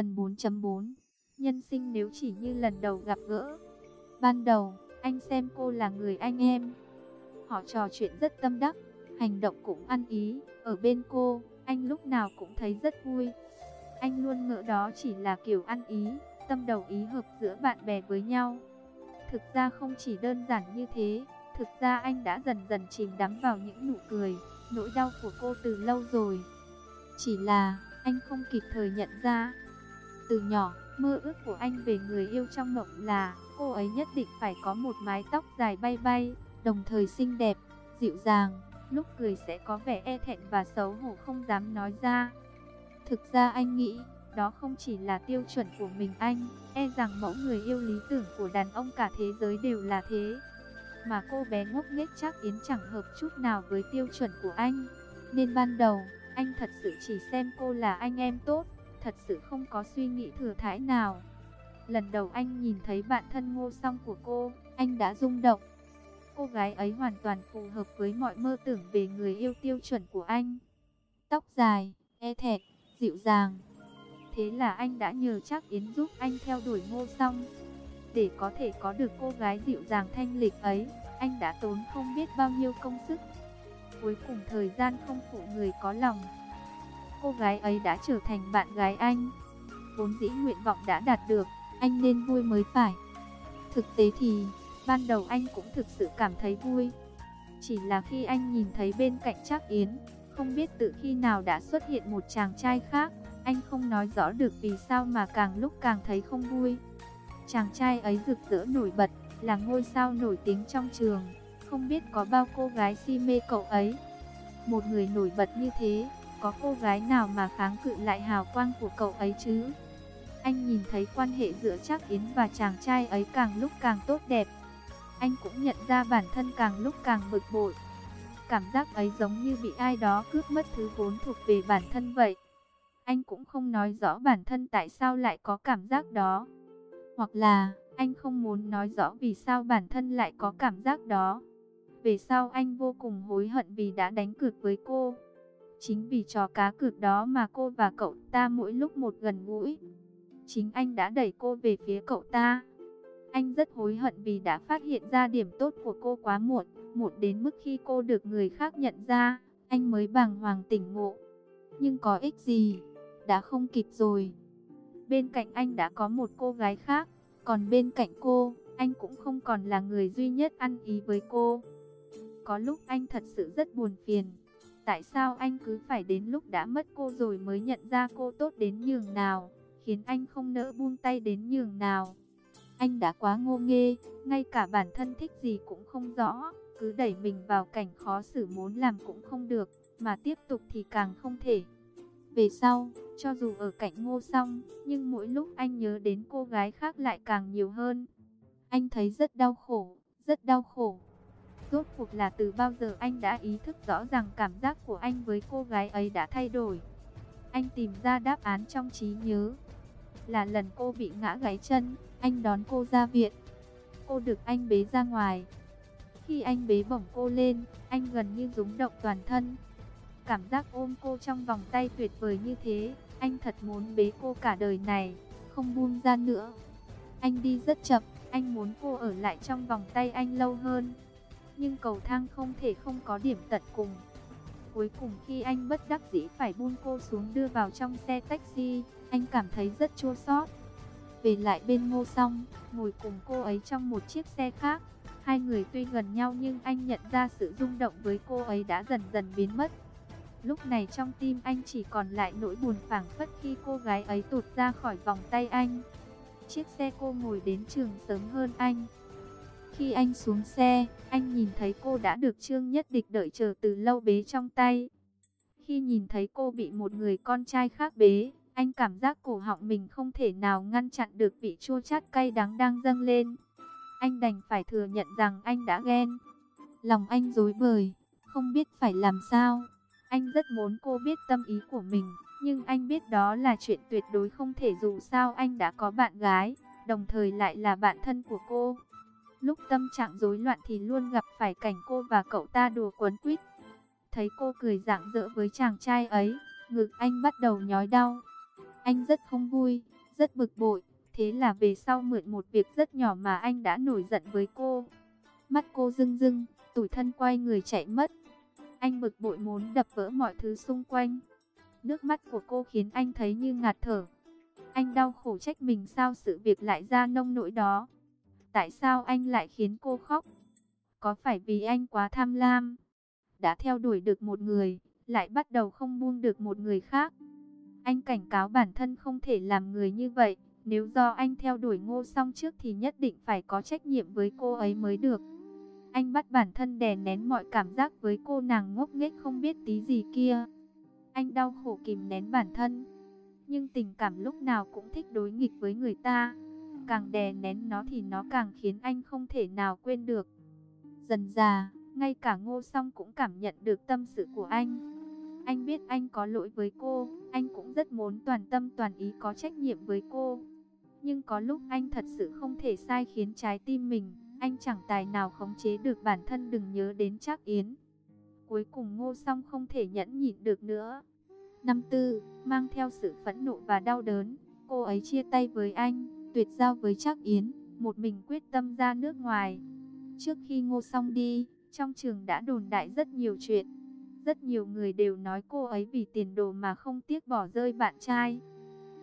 Phần 4.4 Nhân sinh nếu chỉ như lần đầu gặp gỡ. Ban đầu, anh xem cô là người anh em. Họ trò chuyện rất tâm đắc Hành động cũng ăn ý. Ở bên cô, anh lúc nào cũng thấy rất vui. Anh luôn ngỡ đó chỉ là kiểu ăn ý Tâm đầu ý hợp giữa bạn bè với nhau. Thực ra không chỉ đơn giản như thế Thực ra anh đã dần dần chìm đắm vào những nụ cười Nỗi đau của cô từ lâu rồi. Chỉ là anh không kịp thời nhận ra từ nhỏ, mơ ước của anh về người yêu trong mộng là cô ấy nhất định phải có một mái tóc dài bay bay, đồng thời xinh đẹp, dịu dàng, lúc cười sẽ có vẻ e thẹn và xấu hổ không dám nói ra. Thực ra anh nghĩ, đó không chỉ là tiêu chuẩn của mình anh, e rằng mẫu người yêu lý tưởng của đàn ông cả thế giới đều là thế. Mà cô bé ngốc nghếch chắc Yến chẳng hợp chút nào với tiêu chuẩn của anh. Nên ban đầu, anh thật sự chỉ xem cô là anh em tốt, thật sự không có suy nghĩ thừa thãi nào. Lần đầu anh nhìn thấy bạn thân ngô song của cô, anh đã rung động. Cô gái ấy hoàn toàn phù hợp với mọi mơ tưởng về người yêu tiêu chuẩn của anh. Tóc dài, e thẹt, dịu dàng. Thế là anh đã nhờ chắc Yến giúp anh theo đuổi ngô song. Để có thể có được cô gái dịu dàng thanh lịch ấy, anh đã tốn không biết bao nhiêu công sức. Cuối cùng thời gian không phụ người có lòng cô gái ấy đã trở thành bạn gái anh. Vốn dĩ nguyện vọng đã đạt được, anh nên vui mới phải. Thực tế thì, ban đầu anh cũng thực sự cảm thấy vui. Chỉ là khi anh nhìn thấy bên cạnh Trác Yến, không biết từ khi nào đã xuất hiện một chàng trai khác, anh không nói rõ được vì sao mà càng lúc càng thấy không vui. Chàng trai ấy rực rỡ nổi bật, là ngôi sao nổi tiếng trong trường, không biết có bao cô gái si mê cậu ấy. Một người nổi bật như thế, có cô gái nào mà kháng cự lại hào quang của cậu ấy chứ? Anh nhìn thấy quan hệ giữa Trác Yến và chàng trai ấy càng lúc càng tốt đẹp. Anh cũng nhận ra bản thân càng lúc càng bực bội. Cảm giác ấy giống như bị ai đó cướp mất thứ vốn thuộc về bản thân vậy. Anh cũng không nói rõ bản thân tại sao lại có cảm giác đó. Hoặc là, anh không muốn nói rõ vì sao bản thân lại có cảm giác đó. Về sau anh vô cùng hối hận vì đã đánh cược với cô. Chính vì trò cá cược đó mà cô và cậu ta mỗi lúc một gần gũi. Chính anh đã đẩy cô về phía cậu ta. Anh rất hối hận vì đã phát hiện ra điểm tốt của cô quá muộn, muộn đến mức khi cô được người khác nhận ra, anh mới bàng hoàng tỉnh ngộ. Nhưng có ích gì, đã không kịp rồi. Bên cạnh anh đã có một cô gái khác, còn bên cạnh cô, anh cũng không còn là người duy nhất ăn ý với cô. Có lúc anh thật sự rất buồn phiền, Tại sao anh cứ phải đến lúc đã mất cô rồi mới nhận ra cô tốt đến nhường nào, khiến anh không nỡ buông tay đến nhường nào. Anh đã quá ngô nghê, ngay cả bản thân thích gì cũng không rõ, cứ đẩy mình vào cảnh khó xử muốn làm cũng không được, mà tiếp tục thì càng không thể. Về sau, cho dù ở cạnh ngô song, nhưng mỗi lúc anh nhớ đến cô gái khác lại càng nhiều hơn. Anh thấy rất đau khổ, rất đau khổ. Rốt cuộc là từ bao giờ anh đã ý thức rõ rằng cảm giác của anh với cô gái ấy đã thay đổi. Anh tìm ra đáp án trong trí nhớ. Là lần cô bị ngã gãy chân, anh đón cô ra viện. Cô được anh bế ra ngoài. Khi anh bế bổng cô lên, anh gần như rúng động toàn thân. Cảm giác ôm cô trong vòng tay tuyệt vời như thế, anh thật muốn bế cô cả đời này, không buông ra nữa. Anh đi rất chậm, anh muốn cô ở lại trong vòng tay anh lâu hơn nhưng cầu thang không thể không có điểm tận cùng. Cuối cùng khi anh bất đắc dĩ phải buông cô xuống đưa vào trong xe taxi, anh cảm thấy rất chua xót. Về lại bên ngô song, ngồi cùng cô ấy trong một chiếc xe khác. Hai người tuy gần nhau nhưng anh nhận ra sự rung động với cô ấy đã dần dần biến mất. Lúc này trong tim anh chỉ còn lại nỗi buồn phảng phất khi cô gái ấy tụt ra khỏi vòng tay anh. Chiếc xe cô ngồi đến trường sớm hơn anh. Khi anh xuống xe, anh nhìn thấy cô đã được Trương Nhất Địch đợi chờ từ lâu bế trong tay. Khi nhìn thấy cô bị một người con trai khác bế, anh cảm giác cổ họng mình không thể nào ngăn chặn được vị chua chát cay đắng đang dâng lên. Anh đành phải thừa nhận rằng anh đã ghen. Lòng anh dối bời, không biết phải làm sao. Anh rất muốn cô biết tâm ý của mình, nhưng anh biết đó là chuyện tuyệt đối không thể dù sao anh đã có bạn gái, đồng thời lại là bạn thân của cô. Lúc tâm trạng rối loạn thì luôn gặp phải cảnh cô và cậu ta đùa quấn quýt. Thấy cô cười rạng rỡ với chàng trai ấy, ngực anh bắt đầu nhói đau. Anh rất không vui, rất bực bội. Thế là về sau mượn một việc rất nhỏ mà anh đã nổi giận với cô. Mắt cô rưng rưng, tủi thân quay người chạy mất. Anh bực bội muốn đập vỡ mọi thứ xung quanh. Nước mắt của cô khiến anh thấy như ngạt thở. Anh đau khổ trách mình sao sự việc lại ra nông nỗi đó. Tại sao anh lại khiến cô khóc? Có phải vì anh quá tham lam? Đã theo đuổi được một người, lại bắt đầu không buông được một người khác. Anh cảnh cáo bản thân không thể làm người như vậy. Nếu do anh theo đuổi ngô song trước thì nhất định phải có trách nhiệm với cô ấy mới được. Anh bắt bản thân đè nén mọi cảm giác với cô nàng ngốc nghếch không biết tí gì kia. Anh đau khổ kìm nén bản thân. Nhưng tình cảm lúc nào cũng thích đối nghịch với người ta. Càng đè nén nó thì nó càng khiến anh không thể nào quên được. Dần già, ngay cả ngô song cũng cảm nhận được tâm sự của anh. Anh biết anh có lỗi với cô, anh cũng rất muốn toàn tâm toàn ý có trách nhiệm với cô. Nhưng có lúc anh thật sự không thể sai khiến trái tim mình, anh chẳng tài nào khống chế được bản thân đừng nhớ đến Trác Yến. Cuối cùng Ngô Song không thể nhẫn nhịn được nữa. Năm tư, mang theo sự phẫn nộ và đau đớn, cô ấy chia tay với anh, tuyệt giao với Trác Yến, một mình quyết tâm ra nước ngoài. Trước khi Ngô Song đi, trong trường đã đồn đại rất nhiều chuyện. Rất nhiều người đều nói cô ấy vì tiền đồ mà không tiếc bỏ rơi bạn trai.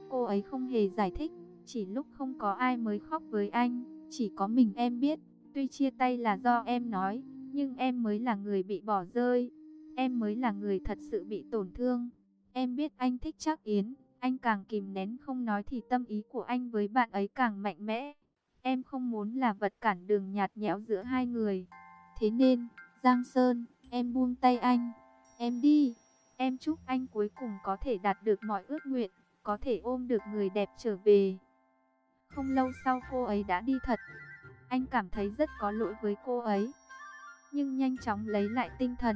Cô ấy không hề giải thích, chỉ lúc không có ai mới khóc với anh, chỉ có mình em biết. Tuy chia tay là do em nói, nhưng em mới là người bị bỏ rơi. Em mới là người thật sự bị tổn thương. Em biết anh thích Trác Yến, anh càng kìm nén không nói thì tâm ý của anh với bạn ấy càng mạnh mẽ. Em không muốn là vật cản đường nhạt nhẽo giữa hai người. Thế nên, Giang Sơn, em buông tay anh. Em đi, em chúc anh cuối cùng có thể đạt được mọi ước nguyện, có thể ôm được người đẹp trở về. Không lâu sau cô ấy đã đi thật. Anh cảm thấy rất có lỗi với cô ấy. Nhưng nhanh chóng lấy lại tinh thần.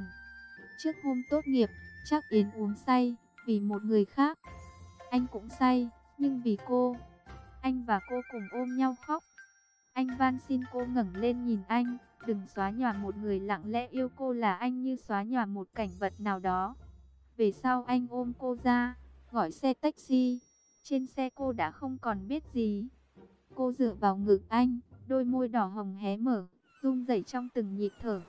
Trước hôm tốt nghiệp, chắc Yến uống say, vì một người khác. Anh cũng say, nhưng vì cô. Anh và cô cùng ôm nhau khóc. Anh van xin cô ngẩng lên nhìn anh, đừng xóa nhòa một người lặng lẽ yêu cô là anh như xóa nhòa một cảnh vật nào đó. Về sau anh ôm cô ra, gọi xe taxi. Trên xe cô đã không còn biết gì. Cô dựa vào ngực anh, đôi môi đỏ hồng hé mở, run rẩy trong từng nhịp thở.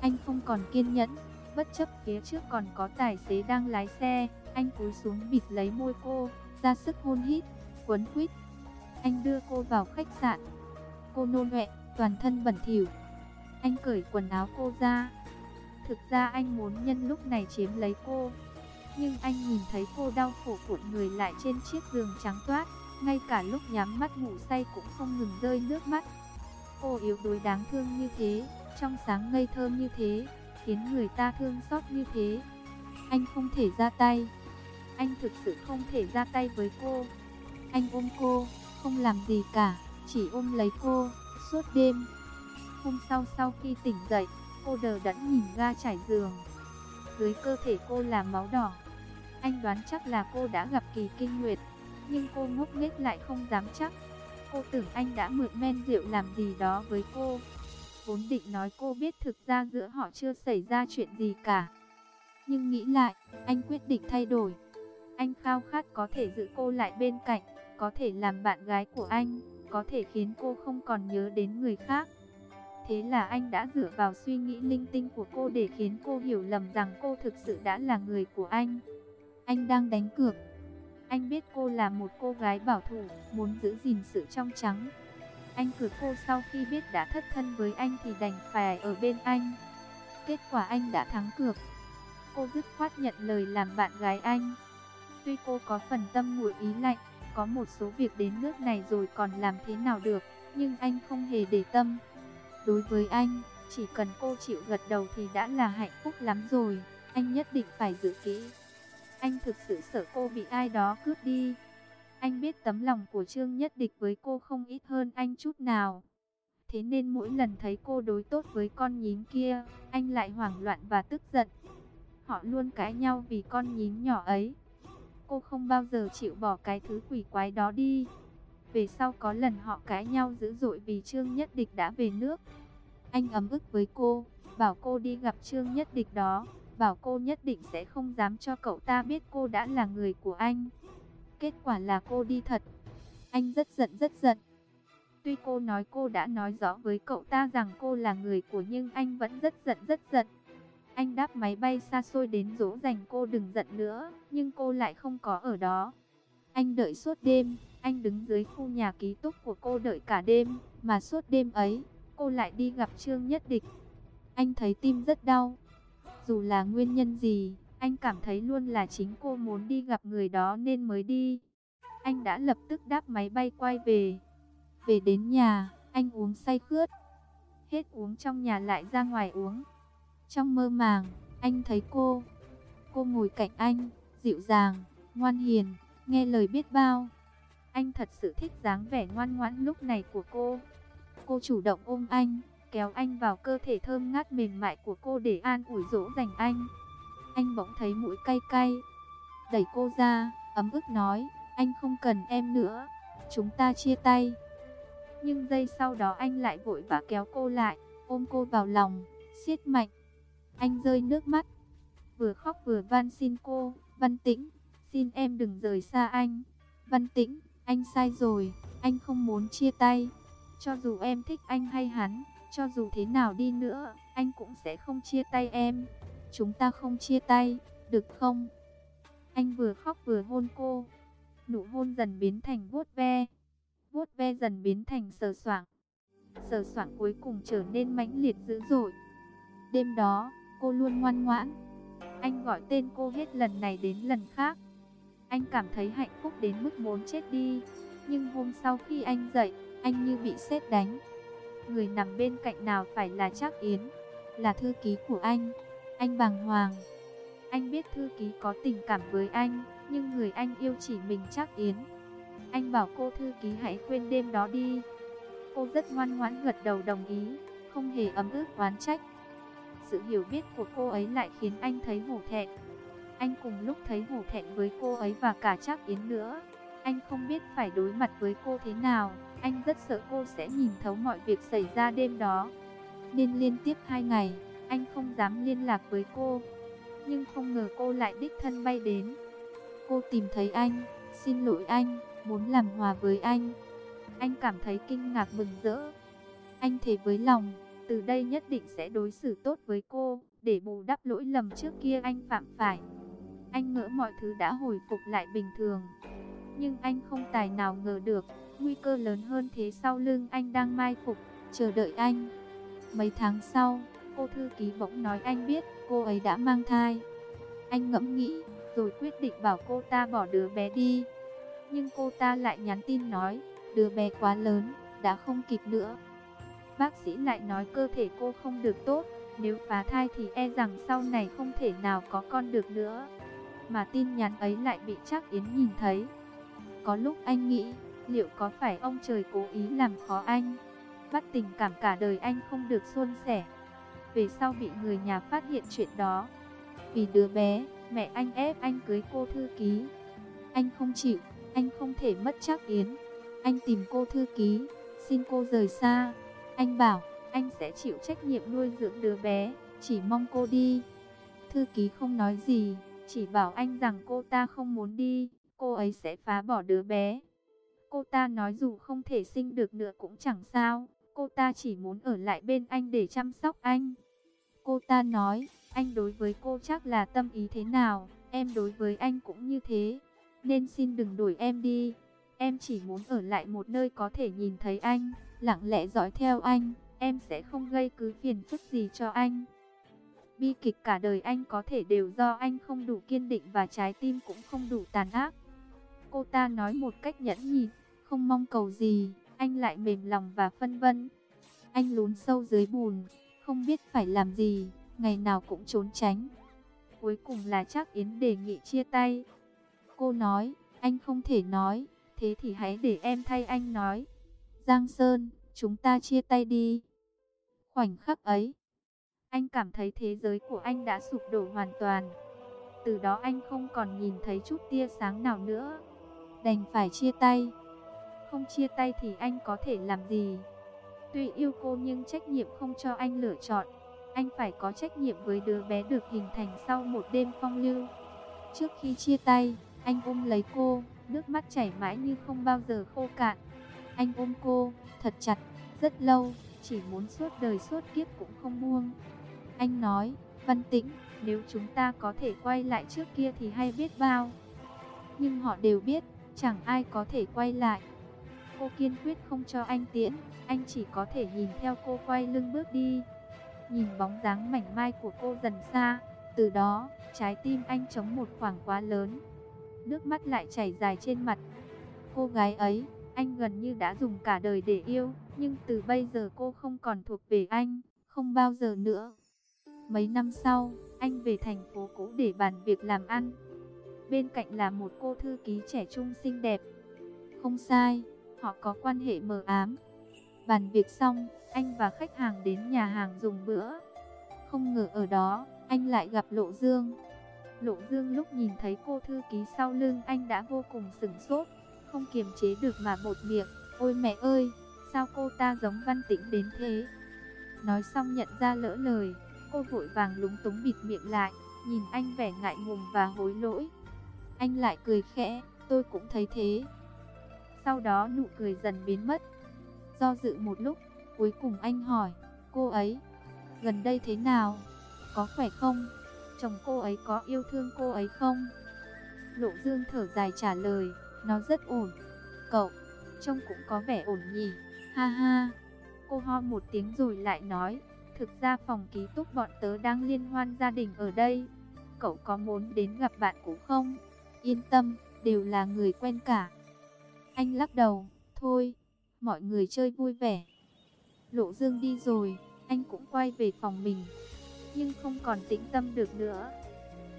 Anh không còn kiên nhẫn, bất chấp phía trước còn có tài xế đang lái xe, anh cúi xuống bịt lấy môi cô, ra sức hôn hít, quấn quýt. Anh đưa cô vào khách sạn. Cô nôn ọe, toàn thân bẩn thỉu. Anh cởi quần áo cô ra. Thực ra anh muốn nhân lúc này chiếm lấy cô. Nhưng anh nhìn thấy cô đau khổ cuộn người lại trên chiếc giường trắng toát. Ngay cả lúc nhắm mắt ngủ say cũng không ngừng rơi nước mắt. Cô yếu đuối đáng thương như thế, trong sáng ngây thơ như thế, khiến người ta thương xót như thế. Anh không thể ra tay. Anh thực sự không thể ra tay với cô. Anh ôm cô, không làm gì cả, chỉ ôm lấy cô, suốt đêm. Hôm sau sau khi tỉnh dậy, cô đờ đẫn nhìn ga trải giường. Dưới cơ thể cô là máu đỏ. Anh đoán chắc là cô đã gặp kỳ kinh nguyệt nhưng cô ngốc nghếch lại không dám chắc. Cô tưởng anh đã mượn men rượu làm gì đó với cô. Vốn định nói cô biết thực ra giữa họ chưa xảy ra chuyện gì cả. Nhưng nghĩ lại, anh quyết định thay đổi. Anh khao khát có thể giữ cô lại bên cạnh, có thể làm bạn gái của anh, có thể khiến cô không còn nhớ đến người khác. Thế là anh đã dựa vào suy nghĩ linh tinh của cô để khiến cô hiểu lầm rằng cô thực sự đã là người của anh. Anh đang đánh cược, anh biết cô là một cô gái bảo thủ, muốn giữ gìn sự trong trắng. Anh cược cô sau khi biết đã thất thân với anh thì đành phải ở bên anh. Kết quả anh đã thắng cược. Cô dứt khoát nhận lời làm bạn gái anh. Tuy cô có phần tâm nguội ý lạnh, có một số việc đến nước này rồi còn làm thế nào được, nhưng anh không hề để tâm. Đối với anh, chỉ cần cô chịu gật đầu thì đã là hạnh phúc lắm rồi, anh nhất định phải giữ kỹ. Anh thực sự sợ cô bị ai đó cướp đi. Anh biết tấm lòng của Trương Nhất Địch với cô không ít hơn anh chút nào. Thế nên mỗi lần thấy cô đối tốt với con nhím kia, anh lại hoảng loạn và tức giận. Họ luôn cãi nhau vì con nhím nhỏ ấy. Cô không bao giờ chịu bỏ cái thứ quỷ quái đó đi. Về sau có lần họ cãi nhau dữ dội vì Trương Nhất Địch đã về nước. Anh ấm ức với cô, bảo cô đi gặp Trương Nhất Địch đó bảo cô nhất định sẽ không dám cho cậu ta biết cô đã là người của anh. kết quả là cô đi thật. Anh rất giận rất giận. Tuy cô nói cô đã nói rõ với cậu ta rằng cô là người của nhưng anh vẫn rất giận rất giận. Anh đáp máy bay xa xôi đến dỗ dành cô đừng giận nữa, nhưng cô lại không có ở đó. Anh đợi suốt đêm, anh đứng dưới khu nhà ký túc của cô đợi cả đêm, mà suốt đêm ấy, cô lại đi gặp Trương Nhất Địch. Anh thấy tim rất đau. Dù là nguyên nhân gì, anh cảm thấy luôn là chính cô muốn đi gặp người đó nên mới đi. Anh đã lập tức đáp máy bay quay về. Về đến nhà, anh uống say khướt. Hết uống trong nhà lại ra ngoài uống. Trong mơ màng, anh thấy cô. Cô ngồi cạnh anh, dịu dàng, ngoan hiền, nghe lời biết bao. Anh thật sự thích dáng vẻ ngoan ngoãn lúc này của cô. Cô chủ động ôm anh, kéo anh vào cơ thể thơm ngát mềm mại của cô để an ủi dỗ dành anh. Anh bỗng thấy mũi cay cay, đẩy cô ra, ấm ức nói, anh không cần em nữa, chúng ta chia tay. Nhưng giây sau đó anh lại vội vã kéo cô lại, ôm cô vào lòng, siết mạnh. Anh rơi nước mắt, vừa khóc vừa van xin cô, Văn Tĩnh, xin em đừng rời xa anh. Văn Tĩnh, anh sai rồi, anh không muốn chia tay. Cho dù em thích anh hay hắn, cho dù thế nào đi nữa, anh cũng sẽ không chia tay em. Chúng ta không chia tay, được không? Anh vừa khóc vừa hôn cô. Nụ hôn dần biến thành vuốt ve. Vuốt ve dần biến thành sờ soạng. Sờ soạng cuối cùng trở nên mãnh liệt dữ dội. Đêm đó, cô luôn ngoan ngoãn. Anh gọi tên cô hết lần này đến lần khác. Anh cảm thấy hạnh phúc đến mức muốn chết đi. Nhưng hôm sau khi anh dậy, anh như bị sét đánh. Người nằm bên cạnh nào phải là Trác Yến, là thư ký của anh. Anh bàng hoàng. Anh biết thư ký có tình cảm với anh, nhưng người anh yêu chỉ mình Trác Yến. Anh bảo cô thư ký hãy quên đêm đó đi. Cô rất ngoan ngoãn gật đầu đồng ý, không hề ấm ức oán trách. Sự hiểu biết của cô ấy lại khiến anh thấy hổ thẹn. Anh cùng lúc thấy hổ thẹn với cô ấy và cả Trác Yến nữa. Anh không biết phải đối mặt với cô thế nào. Anh rất sợ cô sẽ nhìn thấu mọi việc xảy ra đêm đó. Nên liên tiếp hai ngày, anh không dám liên lạc với cô. Nhưng không ngờ cô lại đích thân bay đến. Cô tìm thấy anh, xin lỗi anh, muốn làm hòa với anh. Anh cảm thấy kinh ngạc mừng rỡ. Anh thề với lòng, từ đây nhất định sẽ đối xử tốt với cô, để bù đắp lỗi lầm trước kia anh phạm phải. Anh ngỡ mọi thứ đã hồi phục lại bình thường. Nhưng anh không tài nào ngờ được, nguy cơ lớn hơn thế sau lưng anh đang mai phục, chờ đợi anh. Mấy tháng sau, cô thư ký bỗng nói anh biết cô ấy đã mang thai. Anh ngẫm nghĩ, rồi quyết định bảo cô ta bỏ đứa bé đi. Nhưng cô ta lại nhắn tin nói, đứa bé quá lớn, đã không kịp nữa. Bác sĩ lại nói cơ thể cô không được tốt, nếu phá thai thì e rằng sau này không thể nào có con được nữa. Mà tin nhắn ấy lại bị chắc Yến nhìn thấy. Có lúc anh nghĩ, liệu có phải ông trời cố ý làm khó anh? Bắt tình cảm cả đời anh không được suôn sẻ. Về sau bị người nhà phát hiện chuyện đó. Vì đứa bé, mẹ anh ép anh cưới cô thư ký. Anh không chịu, anh không thể mất chắc Yến. Anh tìm cô thư ký, xin cô rời xa. Anh bảo, anh sẽ chịu trách nhiệm nuôi dưỡng đứa bé, chỉ mong cô đi. Thư ký không nói gì, chỉ bảo anh rằng cô ta không muốn đi, cô ấy sẽ phá bỏ đứa bé. Cô ta nói dù không thể sinh được nữa cũng chẳng sao, cô ta chỉ muốn ở lại bên anh để chăm sóc anh. Cô ta nói, anh đối với cô chắc là tâm ý thế nào, em đối với anh cũng như thế, nên xin đừng đuổi em đi. Em chỉ muốn ở lại một nơi có thể nhìn thấy anh, lặng lẽ dõi theo anh, em sẽ không gây cứ phiền phức gì cho anh. Bi kịch cả đời anh có thể đều do anh không đủ kiên định và trái tim cũng không đủ tàn ác. Cô ta nói một cách nhẫn nhịn, không mong cầu gì, anh lại mềm lòng và phân vân. Anh lún sâu dưới bùn, không biết phải làm gì, ngày nào cũng trốn tránh. Cuối cùng là chắc Yến đề nghị chia tay. Cô nói, anh không thể nói, thế thì hãy để em thay anh nói. Giang Sơn, chúng ta chia tay đi. Khoảnh khắc ấy, anh cảm thấy thế giới của anh đã sụp đổ hoàn toàn. Từ đó anh không còn nhìn thấy chút tia sáng nào nữa. Đành phải chia tay. Không chia tay thì anh có thể làm gì? Tuy yêu cô nhưng trách nhiệm không cho anh lựa chọn. Anh phải có trách nhiệm với đứa bé được hình thành sau một đêm phong lưu. Trước khi chia tay, anh ôm lấy cô, nước mắt chảy mãi như không bao giờ khô cạn. Anh ôm cô, thật chặt, rất lâu, chỉ muốn suốt đời suốt kiếp cũng không buông. Anh nói, Văn Tĩnh, nếu chúng ta có thể quay lại trước kia thì hay biết bao. Nhưng họ đều biết, chẳng ai có thể quay lại. Cô kiên quyết không cho anh tiễn, anh chỉ có thể nhìn theo cô quay lưng bước đi. Nhìn bóng dáng mảnh mai của cô dần xa, từ đó, trái tim anh chống một khoảng quá lớn. Nước mắt lại chảy dài trên mặt. Cô gái ấy, anh gần như đã dùng cả đời để yêu, nhưng từ bây giờ cô không còn thuộc về anh, không bao giờ nữa. Mấy năm sau, anh về thành phố cũ để bàn việc làm ăn. Bên cạnh là một cô thư ký trẻ trung xinh đẹp. Không sai, họ có quan hệ mờ ám. Bàn việc xong, anh và khách hàng đến nhà hàng dùng bữa. Không ngờ ở đó, anh lại gặp Lộ Dương. Lộ Dương lúc nhìn thấy cô thư ký sau lưng anh đã vô cùng sửng sốt, không kiềm chế được mà bột miệng. Ôi mẹ ơi, sao cô ta giống văn tĩnh đến thế? Nói xong nhận ra lỡ lời, cô vội vàng lúng túng bịt miệng lại, nhìn anh vẻ ngại ngùng và hối lỗi. Anh lại cười khẽ, tôi cũng thấy thế. Sau đó nụ cười dần biến mất. Do dự một lúc, cuối cùng anh hỏi, cô ấy, gần đây thế nào? Có khỏe không? Chồng cô ấy có yêu thương cô ấy không? Lộ Dương thở dài trả lời, nó rất ổn. Cậu, trông cũng có vẻ ổn nhỉ? Ha ha. Cô ho một tiếng rồi lại nói, thực ra phòng ký túc bọn tớ đang liên hoan gia đình ở đây. Cậu có muốn đến gặp bạn cũ không? Yên tâm, đều là người quen cả. Anh lắc đầu, thôi, mọi người chơi vui vẻ. Lộ Dương đi rồi, anh cũng quay về phòng mình nhưng không còn tĩnh tâm được nữa.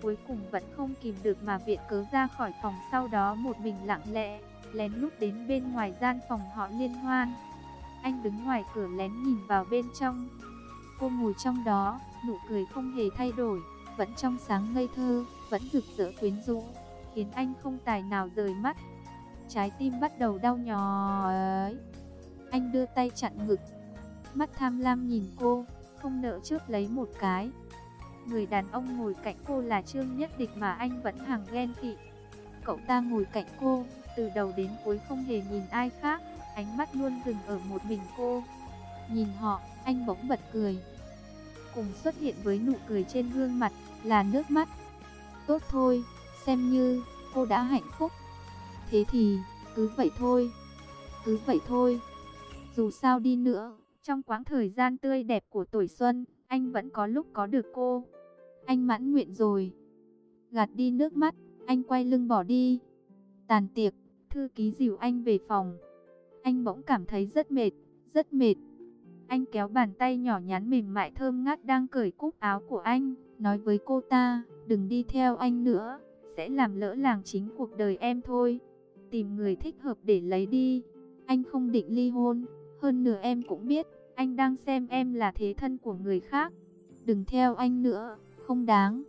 Cuối cùng vẫn không kìm được mà viện cớ ra khỏi phòng sau đó một mình lặng lẽ, lén lút đến bên ngoài gian phòng họ liên hoan. Anh đứng ngoài cửa lén nhìn vào bên trong. Cô ngồi trong đó, nụ cười không hề thay đổi, vẫn trong sáng ngây thơ, vẫn rực rỡ quyến rũ, khiến anh không tài nào rời mắt. Trái tim bắt đầu đau nhói. Anh đưa tay chặn ngực, mắt tham lam nhìn cô, không nỡ trước lấy một cái. Người đàn ông ngồi cạnh cô là Trương Nhất Địch mà anh vẫn hàng ghen tị. Cậu ta ngồi cạnh cô, từ đầu đến cuối không hề nhìn ai khác, ánh mắt luôn dừng ở một mình cô. Nhìn họ, anh bỗng bật cười. Cùng xuất hiện với nụ cười trên gương mặt là nước mắt. Tốt thôi, xem như cô đã hạnh phúc. Thế thì, cứ vậy thôi. Cứ vậy thôi. Dù sao đi nữa, trong quãng thời gian tươi đẹp của tuổi xuân, anh vẫn có lúc có được cô. Anh mãn nguyện rồi. Gạt đi nước mắt, anh quay lưng bỏ đi. Tàn tiệc, thư ký dìu anh về phòng. Anh bỗng cảm thấy rất mệt, rất mệt. Anh kéo bàn tay nhỏ nhắn mềm mại thơm ngát đang cởi cúc áo của anh, nói với cô ta, đừng đi theo anh nữa, sẽ làm lỡ làng chính cuộc đời em thôi. Tìm người thích hợp để lấy đi. Anh không định ly hôn, hơn nửa em cũng biết, anh đang xem em là thế thân của người khác. Đừng theo anh nữa, không đáng.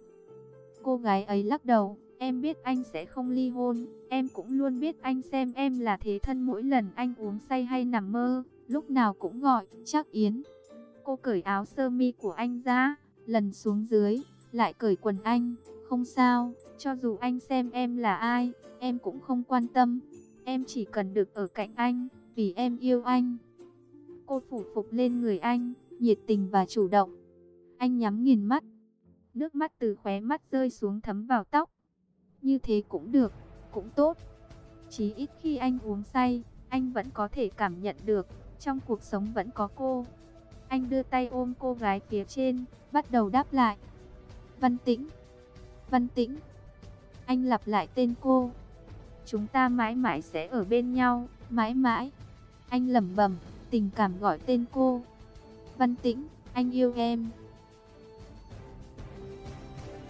Cô gái ấy lắc đầu, em biết anh sẽ không ly hôn. Em cũng luôn biết anh xem em là thế thân mỗi lần anh uống say hay nằm mơ. Lúc nào cũng gọi, chắc Yến. Cô cởi áo sơ mi của anh ra, lần xuống dưới, lại cởi quần anh. Không sao, cho dù anh xem em là ai, em cũng không quan tâm. Em chỉ cần được ở cạnh anh, vì em yêu anh. Cô phủ phục lên người anh, nhiệt tình và chủ động. Anh nhắm nghiền mắt. Nước mắt từ khóe mắt rơi xuống thấm vào tóc. Như thế cũng được, cũng tốt. Chí ít khi anh uống say, anh vẫn có thể cảm nhận được, trong cuộc sống vẫn có cô. Anh đưa tay ôm cô gái phía trên, bắt đầu đáp lại. Văn Tĩnh, Văn Tĩnh. Anh lặp lại tên cô. Chúng ta mãi mãi sẽ ở bên nhau, mãi mãi. Anh lẩm bẩm tình cảm gọi tên cô. Văn Tĩnh, anh yêu em.